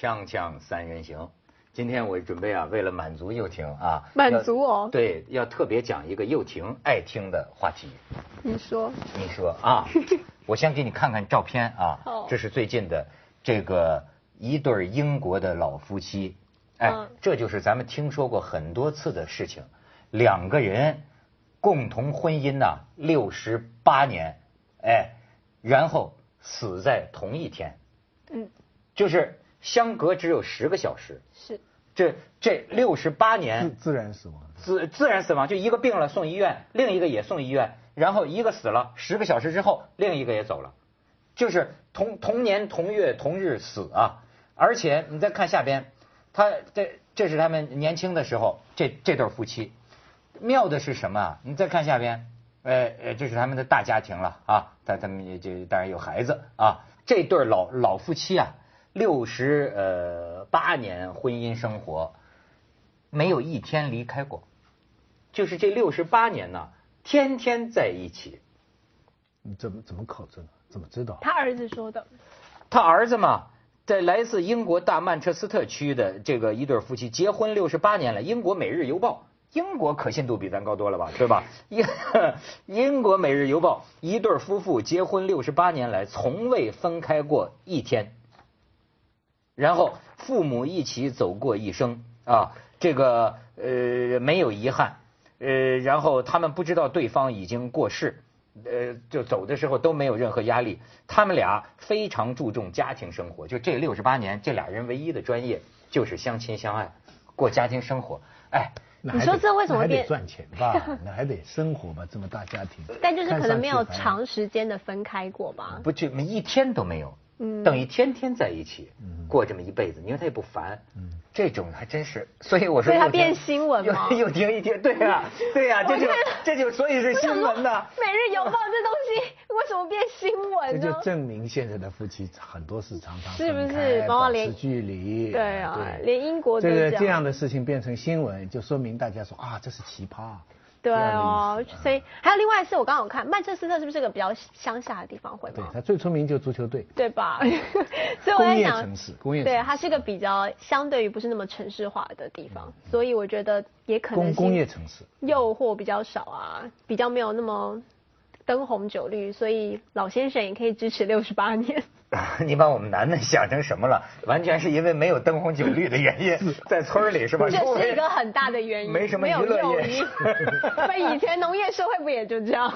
锵锵三人行，今天我准备啊，为了满足幼婷啊，满足哦，对，要特别讲一个幼婷爱听的话题。你说，你说啊，我先给你看看照片啊，这是最近的这个一对英国的老夫妻，哎，这就是咱们听说过很多次的事情，两个人共同婚姻呐六十八年，哎，然后死在同一天，嗯，就是。相隔只有十个小时，是这这六十八年自然死亡，自自然死亡就一个病了送医院，另一个也送医院，然后一个死了十个小时之后，另一个也走了，就是同同年同月同日死啊！而且你再看下边，他这这是他们年轻的时候，这这对夫妻，妙的是什么啊？你再看下边，呃呃，这是他们的大家庭了啊，他他们也就当然有孩子啊，这对老老夫妻啊。六十呃八年婚姻生活，没有一天离开过，就是这六十八年呢，天天在一起。你怎么怎么考证？怎么知道？他儿子说的。他儿子嘛，在来自英国大曼彻斯特区的这个一对夫妻结婚六十八年了。英国《每日邮报》，英国可信度比咱高多了吧？对吧？英 英国《每日邮报》一对夫妇结婚六十八年来，从未分开过一天。然后父母一起走过一生啊，这个呃没有遗憾，呃，然后他们不知道对方已经过世，呃，就走的时候都没有任何压力。他们俩非常注重家庭生活，就这六十八年，这俩人唯一的专业就是相亲相爱，过家庭生活。哎，你说这为什么还得赚钱吧？那还得生活吧？这么大家庭，但就是可能没有长时间的分开过吧？不，就一天都没有。嗯，等于天天在一起过这么一辈子，你说他也不烦，嗯，这种还真是，所以我说，所以他变新闻嘛，又听一听，对呀，对呀，这就这就所以是新闻呐。每日邮报这东西 为什么变新闻呢？这就证明现在的夫妻很多是常常是不是保持距离？对啊，连英国这个这样的事情变成新闻，就说明大家说啊，这是奇葩。对哦，所以还有另外是我刚刚看曼彻斯特是不是个比较乡下的地方？会吗？对，它最出名就足球队，对吧？所以我在想，工业城市，工业对，它是个比较相对于不是那么城市化的地方，所以我觉得也可能工业城市诱惑比较少啊，比较没有那么灯红酒绿，所以老先生也可以支持六十八年。你把我们男的想成什么了？完全是因为没有灯红酒绿的原因，在村里是吧？这是一个很大的原因。没什么娱乐业。那 以前农业社会不也就这样？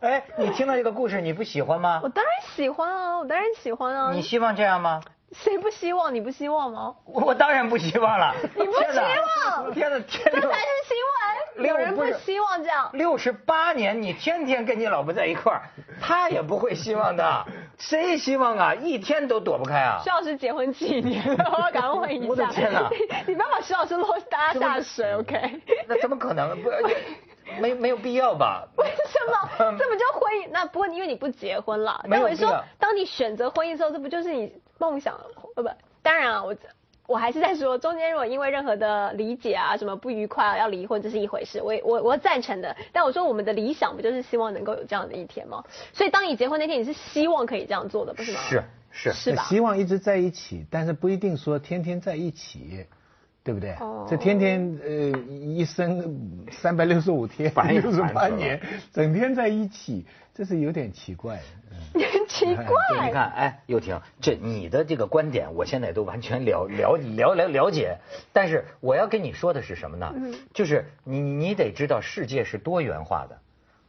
哎，你听到这个故事你不喜欢吗？我当然喜欢啊，我当然喜欢啊。你希望这样吗？谁不希望？你不希望吗？我当然不希望了。你不希望？天哪，天哪！这才是新闻。有人不希望这样。六十八年，你天天跟你老婆在一块儿，他也不会希望的。谁希望啊？一天都躲不开啊！徐老师结婚几年了？我要下。我的天哪！你不要把徐老师落大家下水，OK？那怎么可能？不，没没有必要吧？为什么？这不叫婚姻？那不过因为你不结婚了。那我说，当你选择婚姻之后，这不就是你梦想？呃，不，当然啊，我。我还是在说，中间如果因为任何的理解啊，什么不愉快啊要离婚，这是一回事，我我我赞成的。但我说我们的理想不就是希望能够有这样的一天吗？所以当你结婚那天，你是希望可以这样做的，不是吗？是是是吧？希望一直在一起，但是不一定说天天在一起。对不对？这天天呃一生三百六十五天，六十八年，整天在一起，这是有点奇怪。奇怪。你看，哎，又婷，这你的这个观点，我现在都完全了了了了了解。但是我要跟你说的是什么呢？就是你你得知道，世界是多元化的，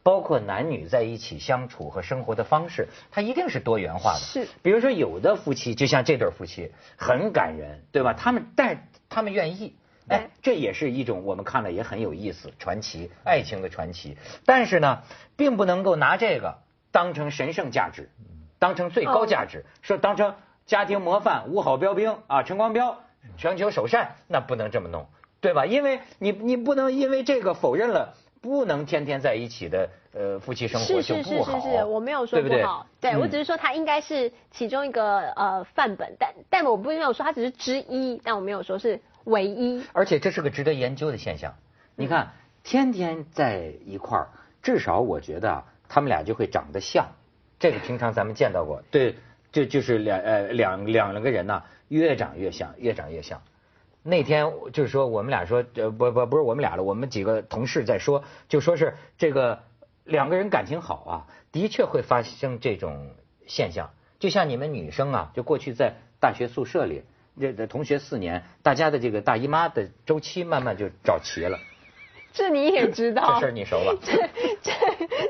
包括男女在一起相处和生活的方式，它一定是多元化的。是。比如说，有的夫妻就像这对夫妻，很感人，对吧？他们但。他们愿意，哎，这也是一种我们看了也很有意思传奇，爱情的传奇。但是呢，并不能够拿这个当成神圣价值，当成最高价值，说当成家庭模范、五好标兵啊，陈光标全球首善，那不能这么弄，对吧？因为你你不能因为这个否认了不能天天在一起的呃夫妻生活就不好。是是是是是，我没有说不好，对我只是说他应该是其中一个呃范本，但但我不没有说他只是之一，但我没有说是。唯一，而且这是个值得研究的现象。你看，天天在一块儿，至少我觉得他们俩就会长得像。这个平常咱们见到过，对，就就是两呃两两个人呢，越长越像，越长越像。那天就是说，我们俩说，呃，不不不是我们俩了，我们几个同事在说，就说是这个两个人感情好啊，的确会发生这种现象。就像你们女生啊，就过去在大学宿舍里，这这同学四年，大家的这个大姨妈的周期慢慢就找齐了。这你也知道？这事你熟了？这这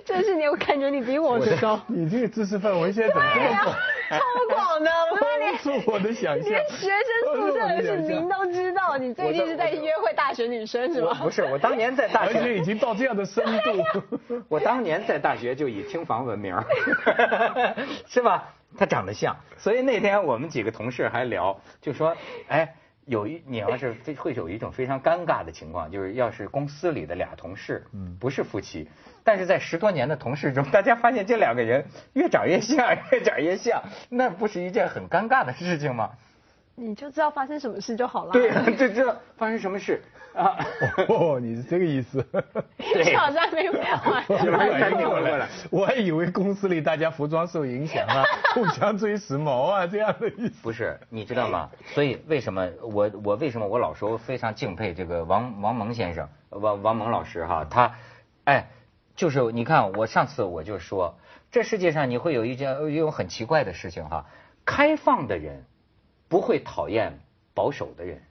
这是你，我感觉你比我熟。你这个知识范围现在怎么这么广？超广的，我超出我的想象。连学生宿舍的事您都知道，你最近是在约会大学女生是吗？不是，我当年在大学已经到这样的深度。我当年在大学就以听房闻名，是吧？他长得像，所以那天我们几个同事还聊，就说，哎。有一，你要是非会有一种非常尴尬的情况，就是要是公司里的俩同事，嗯，不是夫妻，但是在十多年的同事中，大家发现这两个人越长越像，越长越像，那不是一件很尴尬的事情吗？你就知道发生什么事就好了。对，就知道发生什么事啊。哦，你是这个意思。对。好像没有变化。赶紧回来。我还以为公司里大家服装受影响啊，互相追时髦啊这样的意思。不是，你知道吗？所以为什么我我为什么我老说非常敬佩这个王王蒙先生，王王蒙老师哈，他，哎，就是你看我上次我就说，这世界上你会有一件一种很奇怪的事情哈，开放的人。不会讨厌保守的人，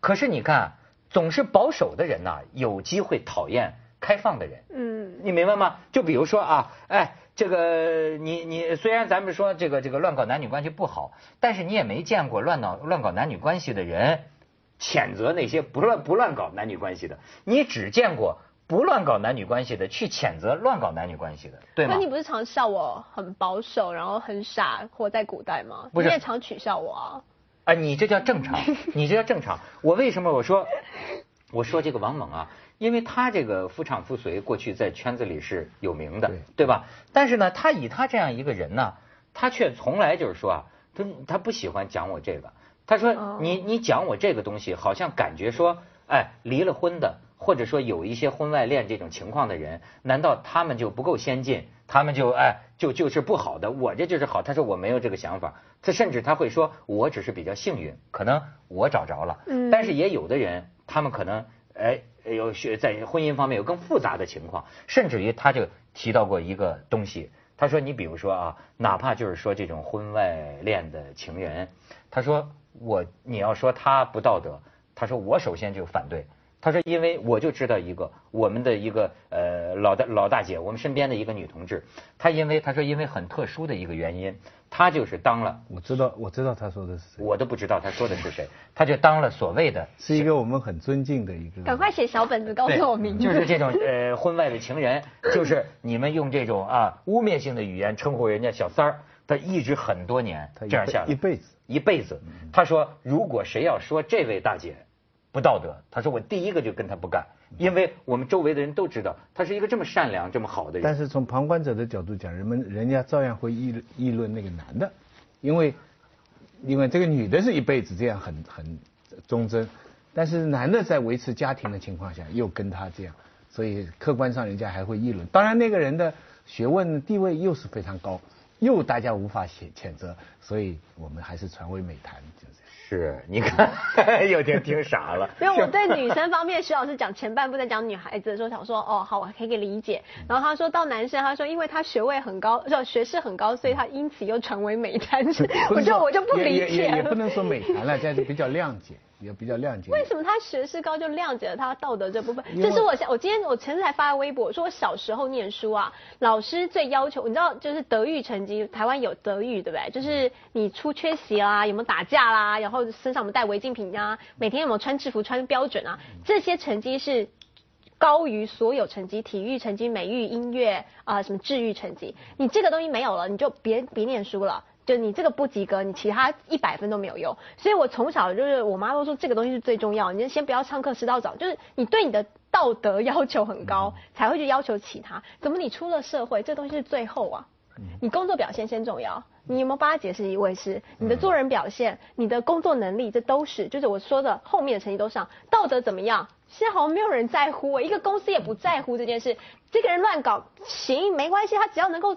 可是你看，总是保守的人呐，有机会讨厌开放的人。嗯，你明白吗？就比如说啊，哎，这个你你虽然咱们说这个这个乱搞男女关系不好，但是你也没见过乱搞乱搞男女关系的人谴责那些不乱不乱搞男女关系的，你只见过不乱搞男女关系的去谴责乱搞男女关系的，对吗？那你不是常笑我很保守，然后很傻，活在古代吗？你也常取笑我啊。啊，你这叫正常，你这叫正常。我为什么我说，我说这个王猛啊，因为他这个夫唱妇随，过去在圈子里是有名的，对吧？但是呢，他以他这样一个人呢，他却从来就是说啊，他他不喜欢讲我这个。他说，你你讲我这个东西，好像感觉说，哎，离了婚的，或者说有一些婚外恋这种情况的人，难道他们就不够先进？他们就哎，就就是不好的，我这就是好。他说我没有这个想法，他甚至他会说，我只是比较幸运，可能我找着了。嗯。但是也有的人，他们可能哎有学在婚姻方面有更复杂的情况，甚至于他就提到过一个东西，他说你比如说啊，哪怕就是说这种婚外恋的情人，他说我你要说他不道德，他说我首先就反对。他说：“因为我就知道一个我们的一个呃老大老大姐，我们身边的一个女同志，她因为她说因为很特殊的一个原因，她就是当了。我知道我知道她说的是谁，我都不知道她说的是谁，她就当了所谓的，是一个我们很尊敬的一个。赶快写小本子告诉我名字。就是这种呃婚外的情人，就是你们用这种啊污蔑性的语言称呼人家小三儿，他一直很多年这样下来，一辈子一辈子。他说如果谁要说这位大姐。”不道德，他说我第一个就跟他不干，因为我们周围的人都知道他是一个这么善良、这么好的人。但是从旁观者的角度讲，人们人家照样会议议论那个男的，因为因为这个女的是一辈子这样很很忠贞，但是男的在维持家庭的情况下又跟他这样，所以客观上人家还会议论。当然那个人的学问地位又是非常高，又大家无法谴谴责，所以我们还是传为美谈。是，你看，有点听傻了。因为我对女生方面，徐老师讲前半部在讲女孩子的时候，想说，哦，好，我可以理解。然后他说到男生，他说因为他学位很高，就学识很高，所以他因此又成为美谈。我就 我就不理解。也也不能说美谈了，这样就比较谅解。也比较谅解。为什么他学识高就谅解了他道德这部分？这是我我今天我前次才发微博，说我小时候念书啊，老师最要求，你知道就是德育成绩，台湾有德育对不对？就是你出缺席啦，有没有打架啦，然后身上有没有带违禁品啊，每天有没有穿制服穿标准啊，这些成绩是高于所有成绩，体育成绩、美育、音乐啊什么治愈成绩，你这个东西没有了，你就别别念书了。就你这个不及格，你其他一百分都没有用。所以我从小就是我妈都说这个东西是最重要，你就先不要上课迟到早，就是你对你的道德要求很高，才会去要求其他。怎么你出了社会，这东西是最后啊？你工作表现先重要，你有没有帮他解释一位是你的做人表现，你的工作能力，这都是就是我说的后面的成绩都上，道德怎么样？现在好像没有人在乎，一个公司也不在乎这件事。这个人乱搞行没关系，他只要能够。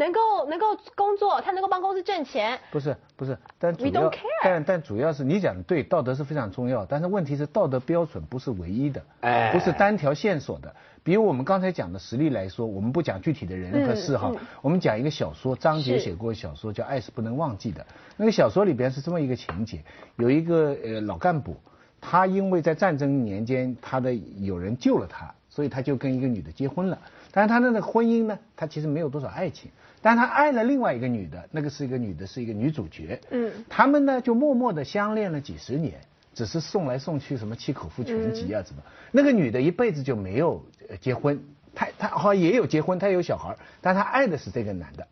能够能够工作，他能够帮公司挣钱。不是，不是，但主要，但但主要是你讲的对，道德是非常重要，但是问题是道德标准不是唯一的，哎，不是单条线索的。比如我们刚才讲的实例来说，我们不讲具体的人和事哈，我们讲一个小说，张杰写过小说叫《爱是不能忘记的》，那个小说里边是这么一个情节，有一个呃老干部，他因为在战争年间他的有人救了他，所以他就跟一个女的结婚了，但是他那个婚姻呢，他其实没有多少爱情。但他爱了另外一个女的，那个是一个女的，是一个女主角。嗯，他们呢就默默的相恋了几十年，只是送来送去什么七口夫全集啊，什么。那个女的一辈子就没有结婚，她她好像也有结婚，她有小孩，但她爱的是这个男的。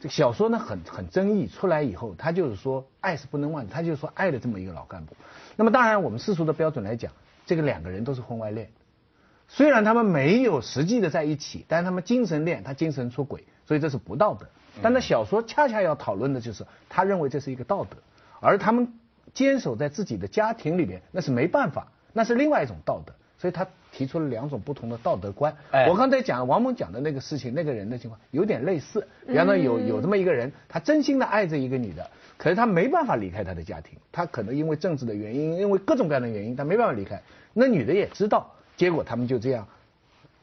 这个小说呢很很争议，出来以后，他就是说爱是不能忘，他就是说爱了这么一个老干部。那么当然，我们世俗的标准来讲，这个两个人都是婚外恋，虽然他们没有实际的在一起，但是他们精神恋，他精神出轨。所以这是不道德，但那小说恰恰要讨论的就是他认为这是一个道德，而他们坚守在自己的家庭里面，那是没办法，那是另外一种道德。所以他提出了两种不同的道德观。我刚才讲王蒙讲的那个事情，那个人的情况有点类似。比方说有有这么一个人，他真心的爱着一个女的，可是他没办法离开他的家庭，他可能因为政治的原因，因为各种各样的原因，他没办法离开。那女的也知道，结果他们就这样，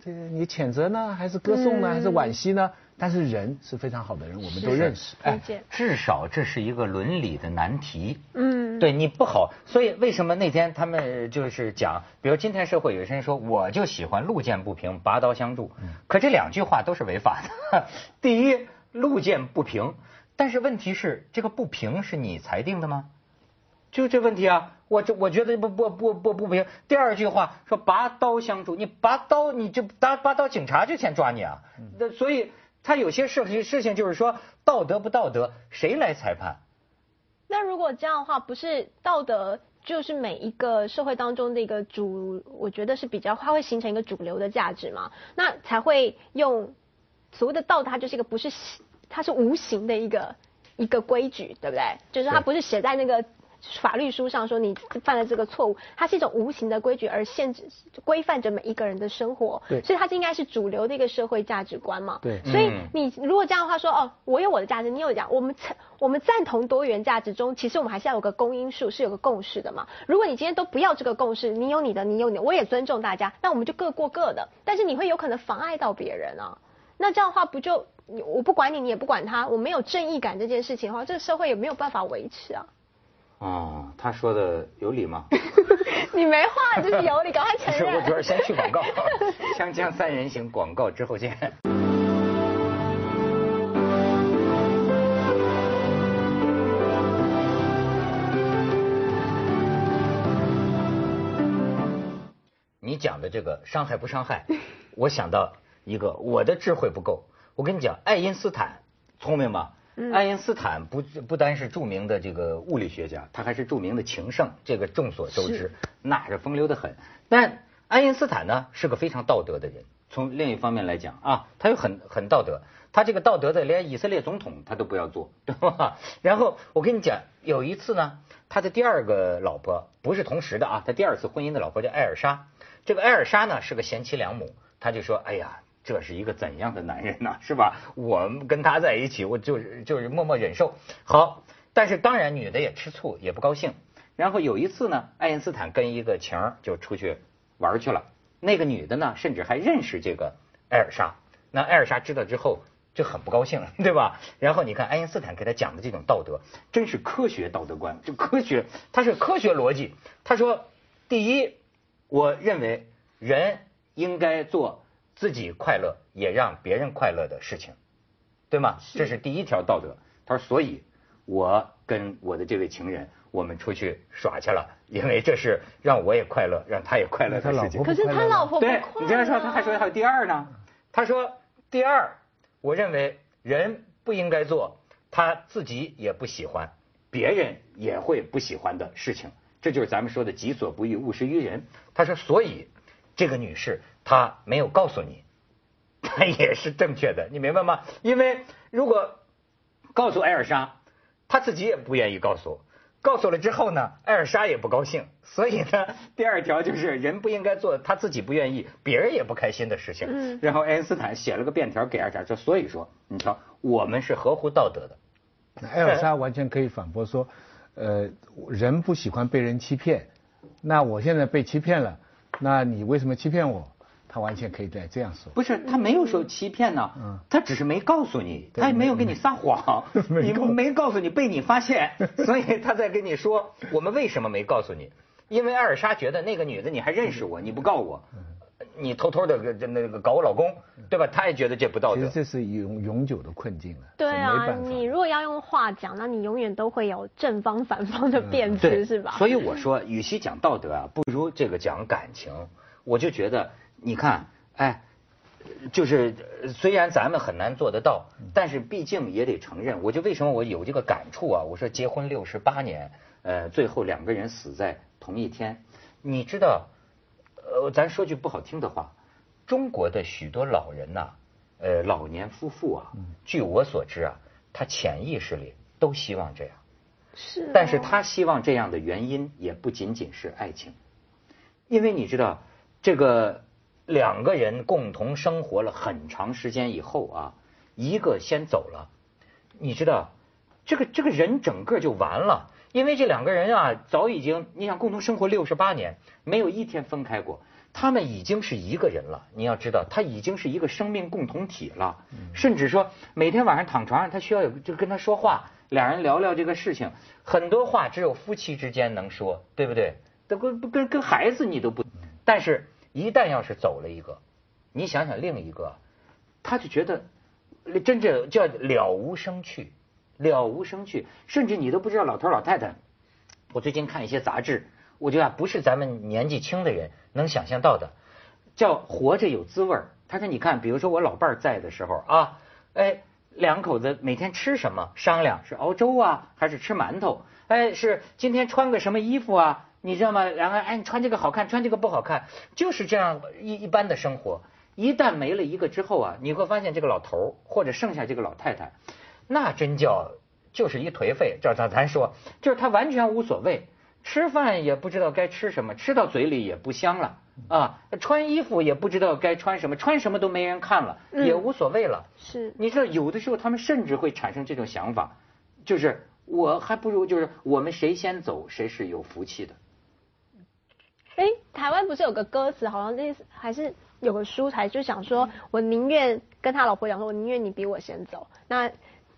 这个你谴责呢，还是歌颂呢，还是惋惜呢？但是人是非常好的人，我们都认识。哎，至少这是一个伦理的难题。嗯，对你不好，所以为什么那天他们就是讲，比如今天社会有些人说，我就喜欢路见不平拔刀相助，可这两句话都是违法的。第一，路见不平，但是问题是这个不平是你裁定的吗？就这问题啊，我这我觉得不不不不不平。第二句话说拔刀相助，你拔刀你就拔拔刀，警察就先抓你啊。那所以。他有些事情事情就是说道德不道德，谁来裁判？那如果这样的话，不是道德就是每一个社会当中的一个主，我觉得是比较，它会形成一个主流的价值嘛？那才会用所谓的道德，它就是一个不是，它是无形的一个一个规矩，对不对？就是它不是写在那个。法律书上说你犯了这个错误，它是一种无形的规矩，而限制规范着每一个人的生活。对，所以它应该是主流的一个社会价值观嘛。对，所以你如果这样的话说，哦，我有我的价值，你有讲，我们我们赞同多元价值中，其实我们还是要有个公因数，是有个共识的嘛。如果你今天都不要这个共识，你有你的，你有你，我也尊重大家，那我们就各过各的。但是你会有可能妨碍到别人啊，那这样的话不就我不管你，你也不管他，我没有正义感这件事情的话，这个社会也没有办法维持啊。哦，他说的有理吗？你没话就是有理，赶快承认。是，我主要先去广告，锵锵三人行广告之后见。你讲的这个伤害不伤害？我想到一个，我的智慧不够。我跟你讲，爱因斯坦聪明吗？爱因斯坦不不单是著名的这个物理学家，他还是著名的情圣，这个众所周知，那是风流的很。但爱因斯坦呢是个非常道德的人，从另一方面来讲啊，他又很很道德，他这个道德的连以色列总统他都不要做，对吧？然后我跟你讲，有一次呢，他的第二个老婆不是同时的啊，他第二次婚姻的老婆叫艾尔莎，这个艾尔莎呢是个贤妻良母，他就说，哎呀。这是一个怎样的男人呢？是吧？我跟他在一起，我就是就是默默忍受。好，但是当然女的也吃醋，也不高兴。然后有一次呢，爱因斯坦跟一个情儿就出去玩去了。那个女的呢，甚至还认识这个艾尔莎。那艾尔莎知道之后就很不高兴，对吧？然后你看爱因斯坦给他讲的这种道德，真是科学道德观，就科学，他是科学逻辑。他说，第一，我认为人应该做。自己快乐也让别人快乐的事情，对吗？这是第一条道德。他说：“所以，我跟我的这位情人，我们出去耍去了，因为这是让我也快乐，让他也快乐的事情。”可是他老婆对，你这样说，他还说还有第二呢。他说：“第二，我认为人不应该做他自己也不喜欢，别人也会不喜欢的事情。这就是咱们说的己所不欲，勿施于人。”他说：“所以，这个女士。”他没有告诉你，他也是正确的，你明白吗？因为如果告诉艾尔莎，他自己也不愿意告诉，告诉了之后呢，艾尔莎也不高兴，所以呢，第二条就是人不应该做他自己不愿意，别人也不开心的事情。嗯然后爱因斯坦写了个便条给艾尔莎说，所以说，你瞧，我们是合乎道德的，艾尔莎完全可以反驳说，呃，人不喜欢被人欺骗，那我现在被欺骗了，那你为什么欺骗我？他完全可以在这样说。不是，他没有说欺骗呢，他只是没告诉你，他也没有跟你撒谎，你没告诉你被你发现，所以他在跟你说我们为什么没告诉你？因为艾尔莎觉得那个女的你还认识我，你不告我。你偷偷的跟那个搞我老公，对吧？他也觉得这不道德。其实这是永永久的困境了。对啊，你如果要用话讲，那你永远都会有正方反方的辩词，是吧？所以我说，与其讲道德啊，不如这个讲感情。我就觉得，你看，哎，就是虽然咱们很难做得到，但是毕竟也得承认。我就为什么我有这个感触啊？我说结婚六十八年，呃，最后两个人死在同一天，你知道？呃，咱说句不好听的话，中国的许多老人呐，呃，老年夫妇啊，据我所知啊，他潜意识里都希望这样。是。但是他希望这样的原因也不仅仅是爱情，因为你知道，这个两个人共同生活了很长时间以后啊，一个先走了，你知道，这个这个人整个就完了。因为这两个人啊，早已经你想共同生活六十八年，没有一天分开过，他们已经是一个人了。你要知道，他已经是一个生命共同体了。甚至说，每天晚上躺床上，他需要有就跟他说话，两人聊聊这个事情。很多话只有夫妻之间能说，对不对？都跟跟跟孩子你都不。但是，一旦要是走了一个，你想想另一个，他就觉得真正叫了无生趣。了无生趣，甚至你都不知道老头老太太。我最近看一些杂志，我觉得不是咱们年纪轻的人能想象到的，叫活着有滋味。他说：“你看，比如说我老伴儿在的时候啊，哎，两口子每天吃什么商量，是熬粥啊，还是吃馒头？哎，是今天穿个什么衣服啊？你知道吗？然后哎，你穿这个好看，穿这个不好看，就是这样一一般的生活。一旦没了一个之后啊，你会发现这个老头儿或者剩下这个老太太。”那真叫就是一颓废，照咱咱说，就是他完全无所谓，吃饭也不知道该吃什么，吃到嘴里也不香了啊，穿衣服也不知道该穿什么，穿什么都没人看了，也无所谓了。是，你知道有的时候他们甚至会产生这种想法，就是我还不如就是我们谁先走谁是有福气的。哎，台湾不是有个歌词，好像那还是有个书才就想说，我宁愿跟他老婆讲说，我宁愿你比我先走。那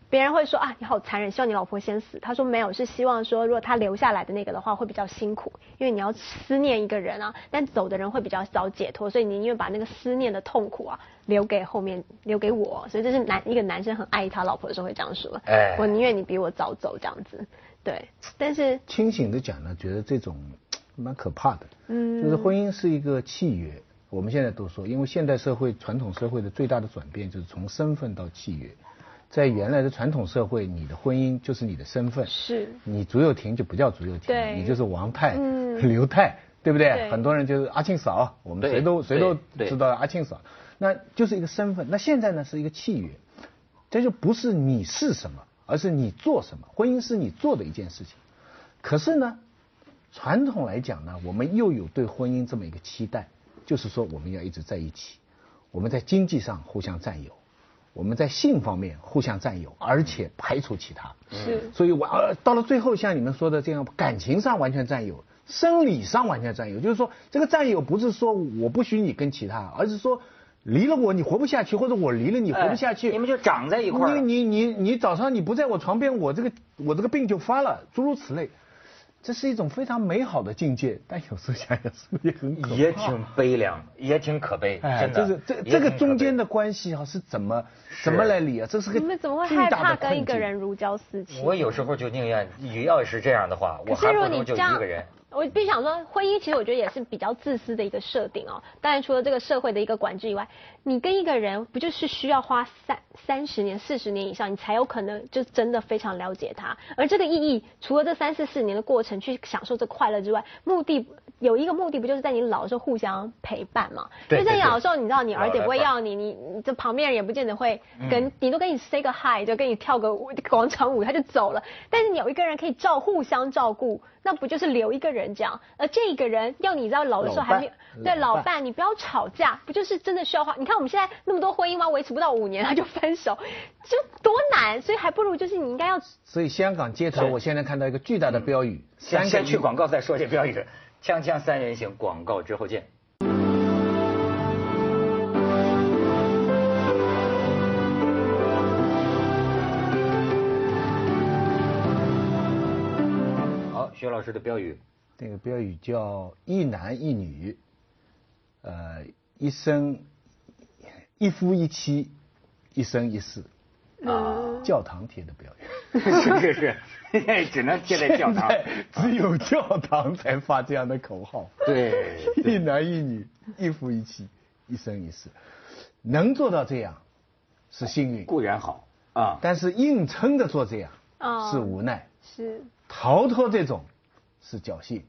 别人会说啊，你好残忍，希望你老婆先死。他说没有，是希望说，如果他留下来的那个的话，会比较辛苦，因为你要思念一个人啊。但走的人会比较早解脱，所以你宁愿把那个思念的痛苦啊，留给后面，留给我。所以这是男一个男生很爱他老婆的时候会这样说。哎，我宁愿你比我早走这样子。对，但是清醒的讲呢，觉得这种蛮可怕的。嗯，就是婚姻是一个契约。我们现在都说，因为现代社会传统社会的最大的转变就是从身份到契约。在原来的传统社会，你的婚姻就是你的身份，是你朱幼亭就不叫朱幼亭，你就是王太、刘太，对不对？很多人就是阿庆嫂，我们谁都谁都知道阿庆嫂，那就是一个身份。那现在呢是一个契约，这就不是你是什么，而是你做什么。婚姻是你做的一件事情。可是呢，传统来讲呢，我们又有对婚姻这么一个期待，就是说我们要一直在一起，我们在经济上互相占有。我们在性方面互相占有，而且排除其他。是，所以我呃到了最后，像你们说的这样，感情上完全占有，生理上完全占有。就是说，这个占有不是说我不许你跟其他，而是说离了我你活不下去，或者我离了你活不下去。你们就长在一块儿。你你你你早上你不在我床边，我这个我这个病就发了，诸如此类。这是一种非常美好的境界，但有时候想想是不是也很可也挺悲凉，也挺可悲，真的。就是这这个中间的关系啊，是怎么怎么来理啊？这是个你们怎么会害怕跟一个人如胶似漆？我有时候就宁愿，要是这样的话，我还不如就一个人。我必须想说，婚姻其实我觉得也是比较自私的一个设定哦。当然，除了这个社会的一个管制以外，你跟一个人不就是需要花三三十年、四十年以上，你才有可能就真的非常了解他。而这个意义，除了这三四四年的过程去享受这快乐之外，目的有一个目的，不就是在你老的时候互相陪伴嘛？对。就在你老的时候，你知道你儿子不会要你，你你这旁边人也不见得会跟你都跟你 say 个 hi，就跟你跳个广场舞，他就走了。但是你有一个人可以照互相照顾，那不就是留一个人？人这样，而这个人要你知道老的时候还没有对老伴，你不要吵架，不就是真的需要花？你看我们现在那么多婚姻吗？维持不到五年他就分手，就多难，所以还不如就是你应该要。所以香港街头，我现在看到一个巨大的标语，先先去广告再说这标语，锵锵三人行，广告之后见。薛老师的标语，那个标语叫一男一女，呃，一生一夫一妻，一生一世啊，教堂贴的标语，是是是，只能贴在教堂，只有教堂才发这样的口号。对，一男一女，一夫一妻，一生一世，能做到这样是幸运，固然好啊，但是硬撑着做这样是无奈。是。逃脱这种是侥幸，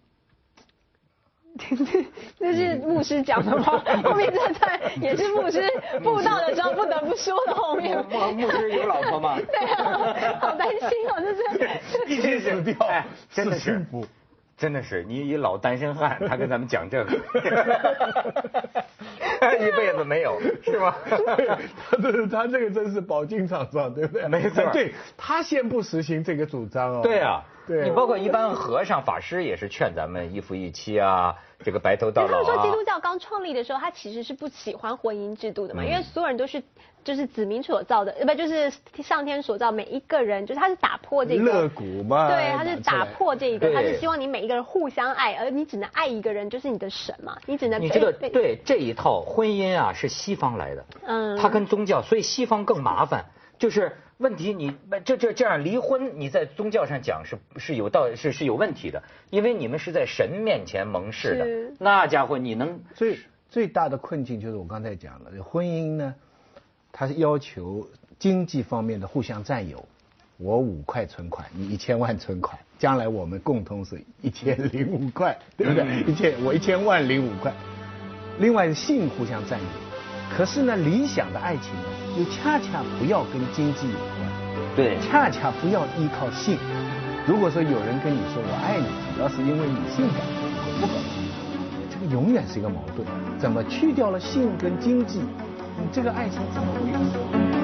那是牧师讲的吗？后面这段也是牧师布道的时候不得不说的。后面 牧师有老婆吗？对啊，好担心哦，这是一直死掉，真的是，真的是，你一老单身汉，他跟咱们讲这个。一辈子没有是吗？他这他这个真是饱经场状，对不对？没错，对他先不实行这个主张哦。对啊，对你包括一般和尚、法师也是劝咱们一夫一妻啊。这个白头到老。他们说基督教刚创立的时候，他其实是不喜欢婚姻制度的嘛，因为所有人都是就是子民所造的，呃不就是上天所造，每一个人就是他是打破这个。乐谷嘛。对，他是打破这个，他是希望你每一个人互相爱，而你只能爱一个人，就是你的神嘛，你只能。你这个对这一套婚姻啊是西方来的，嗯，它跟宗教，所以西方更麻烦，就是。问题你这这这样离婚，你在宗教上讲是是有道是是有问题的，因为你们是在神面前盟誓的，那家伙你能最最大的困境就是我刚才讲了婚姻呢，它是要求经济方面的互相占有，我五块存款，你一千万存款，将来我们共同是一千零五块，对不对？一千我一千万零五块，另外性互相占有。可是呢，理想的爱情呢，又恰恰不要跟经济有关，对，恰恰不要依靠性。如果说有人跟你说我爱你，主要是因为你性感，我不高兴，这个永远是一个矛盾。怎么去掉了性跟经济，你这个爱情怎么维持？